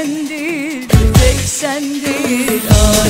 Ben değil tek sen değil alem